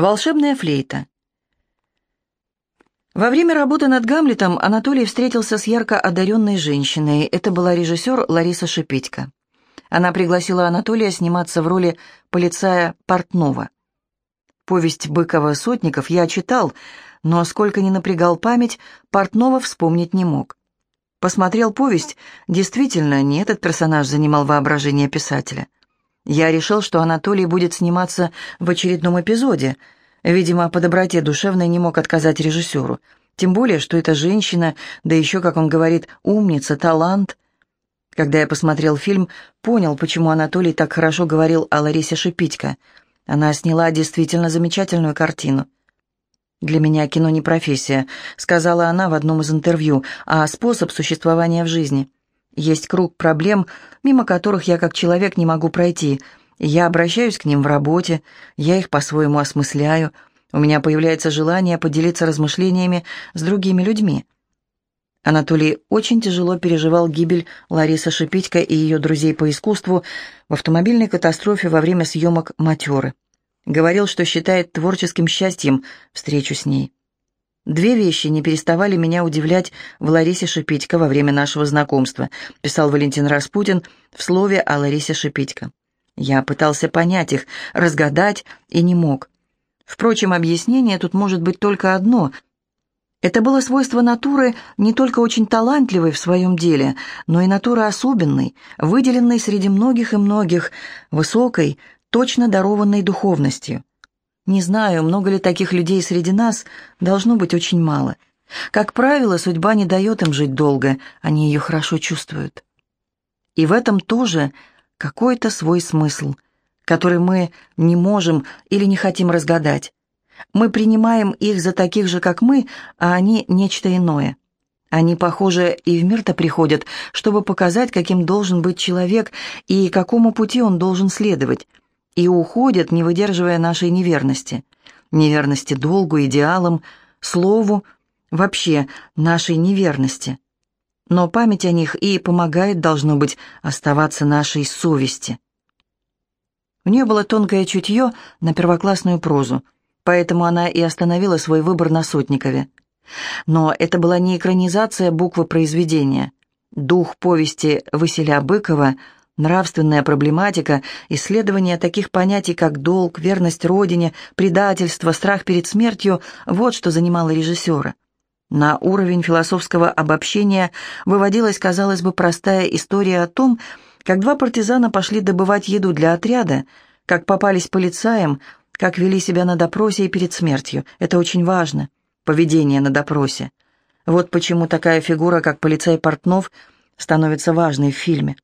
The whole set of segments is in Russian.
Волшебная флейта. Во время работы над «Гамлетом» Анатолий встретился с ярко одаренной женщиной. Это была режиссер Лариса Шипитько. Она пригласила Анатолия сниматься в роли полицая Портнова. Повесть Быкова-Сотников я читал, но сколько ни напрягал память, Портнова вспомнить не мог. Посмотрел повесть, действительно, не этот персонаж занимал воображение писателя – я решил, что Анатолий будет сниматься в очередном эпизоде. Видимо, по доброте душевной не мог отказать режиссеру. Тем более, что эта женщина, да еще, как он говорит, умница, талант. Когда я посмотрел фильм, понял, почему Анатолий так хорошо говорил о Ларисе Шипитько. Она сняла действительно замечательную картину. «Для меня кино не профессия», — сказала она в одном из интервью, «а способ существования в жизни». Есть круг проблем, мимо которых я как человек не могу пройти. Я обращаюсь к ним в работе, я их по-своему осмысляю. У меня появляется желание поделиться размышлениями с другими людьми. Анатолий очень тяжело переживал гибель Ларисы Шипитько и ее друзей по искусству в автомобильной катастрофе во время съемок «Матеры». Говорил, что считает творческим счастьем встречу с ней. Две вещи не переставали меня удивлять в Ларисе Шипитько во время нашего знакомства, писал Валентин Распутин в слове о Ларисе Шипитько. Я пытался понять их, разгадать и не мог. Впрочем, объяснение тут может быть только одно. Это было свойство натуры не только очень талантливой в своем деле, но и натуры особенной, выделенной среди многих и многих, высокой, точно дарованной духовностью. Не знаю, много ли таких людей среди нас, должно быть очень мало. Как правило, судьба не дает им жить долго, они ее хорошо чувствуют. И в этом тоже какой-то свой смысл, который мы не можем или не хотим разгадать. Мы принимаем их за таких же, как мы, а они нечто иное. Они, похоже, и в мир-то приходят, чтобы показать, каким должен быть человек и какому пути он должен следовать – и уходят, не выдерживая нашей неверности. Неверности долгу, идеалам, слову, вообще нашей неверности. Но память о них и помогает, должно быть, оставаться нашей совести. У нее было тонкое чутье на первоклассную прозу, поэтому она и остановила свой выбор на Сотникове. Но это была не экранизация буквы произведения. Дух повести Василия Быкова – Нравственная проблематика, исследование таких понятий, как долг, верность родине, предательство, страх перед смертью – вот что занимало режиссера. На уровень философского обобщения выводилась, казалось бы, простая история о том, как два партизана пошли добывать еду для отряда, как попались полицаям, как вели себя на допросе и перед смертью. Это очень важно. Поведение на допросе. Вот почему такая фигура, как полицай Портнов, становится важной в фильме.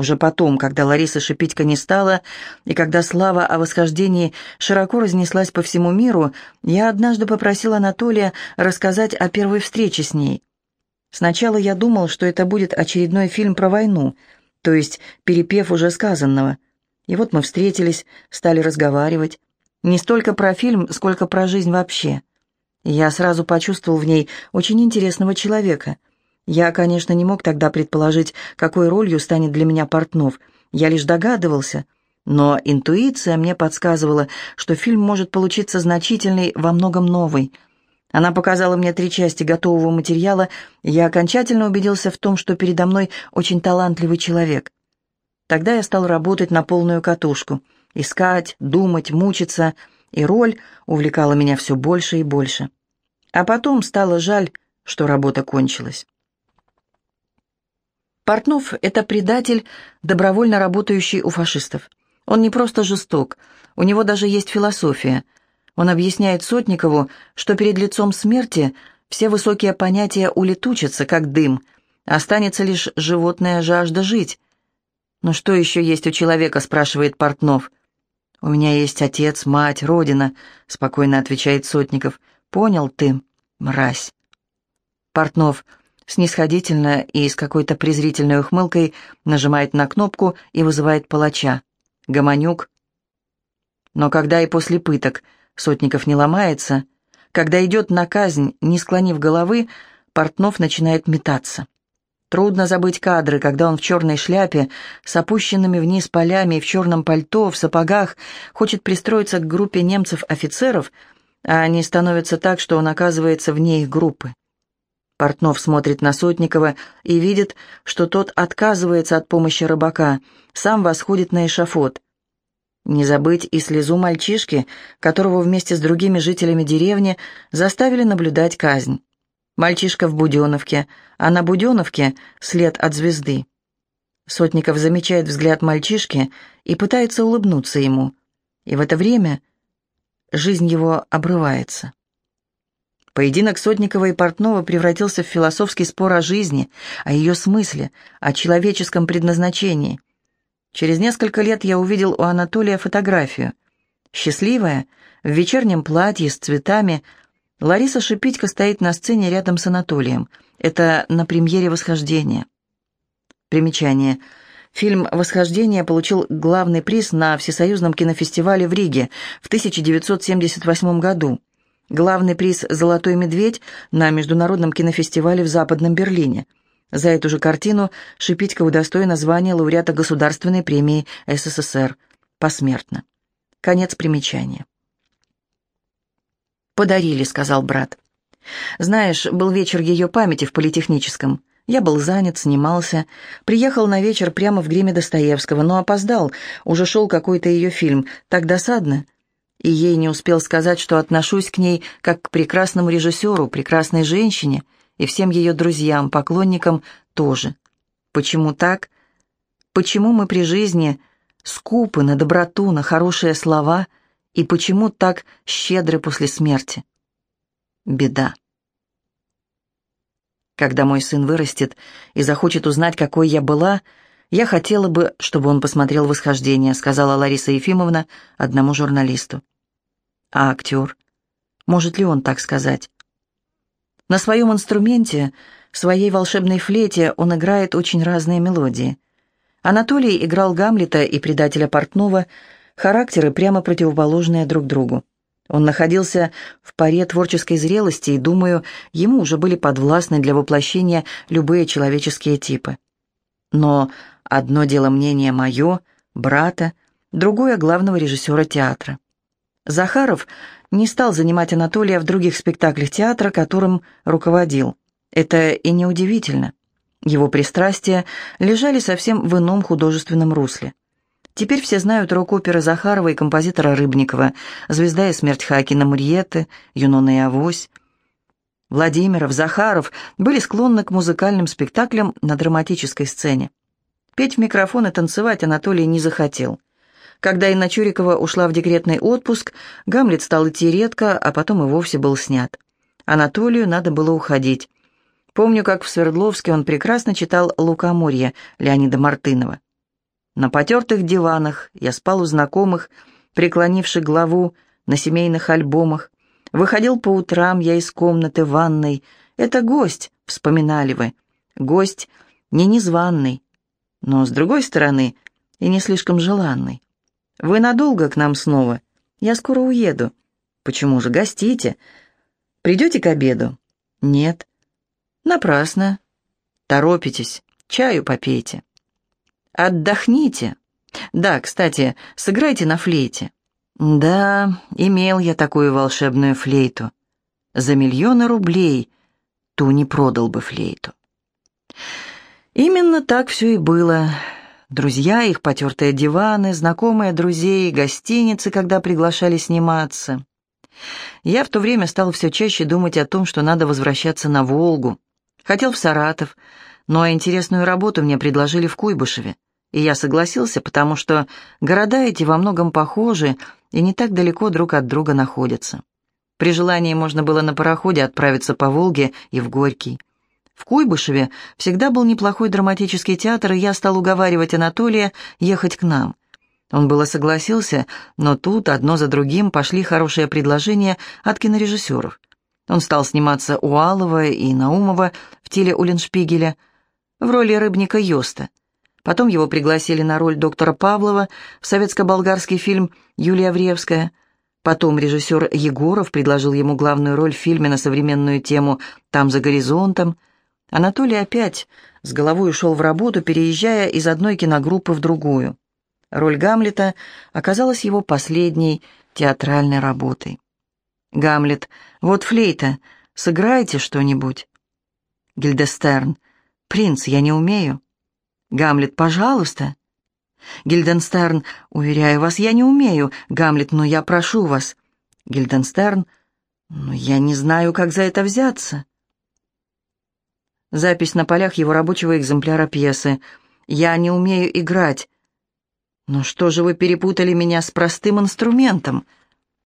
Уже потом, когда Лариса Шипитько не стала, и когда слава о восхождении широко разнеслась по всему миру, я однажды попросил Анатолия рассказать о первой встрече с ней. Сначала я думал, что это будет очередной фильм про войну, то есть перепев уже сказанного. И вот мы встретились, стали разговаривать. Не столько про фильм, сколько про жизнь вообще. я сразу почувствовал в ней очень интересного человека — я, конечно, не мог тогда предположить, какой ролью станет для меня Портнов. Я лишь догадывался. Но интуиция мне подсказывала, что фильм может получиться значительный, во многом новый. Она показала мне три части готового материала, и я окончательно убедился в том, что передо мной очень талантливый человек. Тогда я стал работать на полную катушку. Искать, думать, мучиться, и роль увлекала меня все больше и больше. А потом стало жаль, что работа кончилась. Портнов — это предатель, добровольно работающий у фашистов. Он не просто жесток, у него даже есть философия. Он объясняет Сотникову, что перед лицом смерти все высокие понятия улетучатся, как дым, останется лишь животная жажда жить. «Но что еще есть у человека?» — спрашивает Портнов. «У меня есть отец, мать, родина», — спокойно отвечает Сотников. «Понял ты, мразь». Портнов — снисходительно и с какой-то презрительной ухмылкой нажимает на кнопку и вызывает палача. Гомонюк. Но когда и после пыток Сотников не ломается, когда идет на казнь, не склонив головы, Портнов начинает метаться. Трудно забыть кадры, когда он в черной шляпе, с опущенными вниз полями и в черном пальто, в сапогах, хочет пристроиться к группе немцев-офицеров, а они становятся так, что он оказывается вне их группы. Портнов смотрит на Сотникова и видит, что тот отказывается от помощи рыбака, сам восходит на эшафот. Не забыть и слезу мальчишки, которого вместе с другими жителями деревни заставили наблюдать казнь. Мальчишка в Буденовке, а на Буденовке след от звезды. Сотников замечает взгляд мальчишки и пытается улыбнуться ему. И в это время жизнь его обрывается. Поединок Сотникова и Портнова превратился в философский спор о жизни, о ее смысле, о человеческом предназначении. Через несколько лет я увидел у Анатолия фотографию. Счастливая, в вечернем платье с цветами – Лариса Шипитько стоит на сцене рядом с Анатолием. Это на премьере «Восхождение». Примечание. Фильм «Восхождение» получил главный приз на Всесоюзном кинофестивале в Риге в 1978 году. Главный приз «Золотой медведь» на Международном кинофестивале в Западном Берлине. За эту же картину Шипитько удостоена звания лауреата Государственной премии СССР. Посмертно. Конец примечания. «Подарили», — сказал брат. «Знаешь, был вечер ее памяти в политехническом. Я был занят, снимался. Приехал на вечер прямо в гриме Достоевского, но опоздал. Уже шел какой-то ее фильм. Так досадно». И ей не успел сказать, что отношусь к ней как к прекрасному режиссеру, прекрасной женщине, и всем ее друзьям, поклонникам тоже. Почему так? Почему мы при жизни скупы на доброту, на хорошие слова — и почему так щедры после смерти? Беда. Когда мой сын вырастет и захочет узнать, какой я была, я хотела бы, чтобы он посмотрел «Восхождение», сказала Лариса Ефимовна одному журналисту. А актер? Может ли он так сказать? На своем инструменте, своей волшебной флейте он играет очень разные мелодии. Анатолий играл Гамлета и предателя Портнова, характеры прямо противоположные друг другу. Он находился в паре творческой зрелости, и, думаю, ему уже были подвластны для воплощения любые человеческие типы. Но одно дело мнение мое, брата, другое — главного режиссера театра. Захаров не стал занимать Анатолия в других спектаклях театра, которым руководил. Это и неудивительно. Его пристрастия лежали совсем в ином художественном русле. Теперь все знают рок-оперы Захарова и композитора Рыбникова, «Звезда и смерть Хакина Мурьеты», «Юнона и Авось». Владимиров, Захаров были склонны к музыкальным спектаклям на драматической сцене. Петь в микрофон и танцевать Анатолий не захотел. Когда Инна Чурикова ушла в декретный отпуск, Гамлет стал идти редко, а потом и вовсе был снят. Анатолию надо было уходить. Помню, как в Свердловске он прекрасно читал «Лукоморье» Леонида Мартынова. На потертых диванах я спал у знакомых, преклонивши главу на семейных альбомах. Выходил по утрам я из комнаты ванной. Это гость, вспоминали вы. Гость не незваный, но, с другой стороны, и не слишком желанный. Вы надолго к нам снова? Я скоро уеду. Почему же гостите? Придете к обеду? Нет. Напрасно. Торопитесь, чаю попейте. Отдохните. Да, кстати, сыграйте на флейте. Да, имел я такую волшебную флейту. За миллионы рублей ту не продал бы флейту. Именно так все и было. Друзья, их потертые диваны, знакомые друзей, гостиницы, когда приглашали сниматься. Я в то время стал все чаще думать о том, что надо возвращаться на Волгу. Хотел в Саратов, но интересную работу мне предложили в Куйбышеве, и я согласился, потому что города эти во многом похожи и не так далеко друг от друга находятся. При желании можно было на пароходе отправиться по Волге и в Горький. В Куйбышеве всегда был неплохой драматический театр, и я стал уговаривать Анатолия ехать к нам. Он было согласился, но тут одно за другим пошли хорошие предложения от кинорежиссеров. Он стал сниматься у Алова и Наумова в теле Уллиншпигеля – в роли рыбника Йоста. Потом его пригласили на роль доктора Павлова в советско-болгарский фильм «Юлия Вревская». Потом режиссер Егоров предложил ему главную роль в фильме на современную тему «Там за горизонтом». Анатолий опять с головой ушел в работу, переезжая из одной киногруппы в другую. Роль Гамлета оказалась его последней театральной работой. Гамлет, вот флейта, сыграйте что-нибудь. Гильдестерн, принц, я не умею. Гамлет, пожалуйста. Гильденстерн, уверяю вас, я не умею. Гамлет, но я прошу вас. Гильденстерн, но я не знаю, как за это взяться. Запись на полях его рабочего экземпляра пьесы. «Я не умею играть». «Но что же вы перепутали меня с простым инструментом?»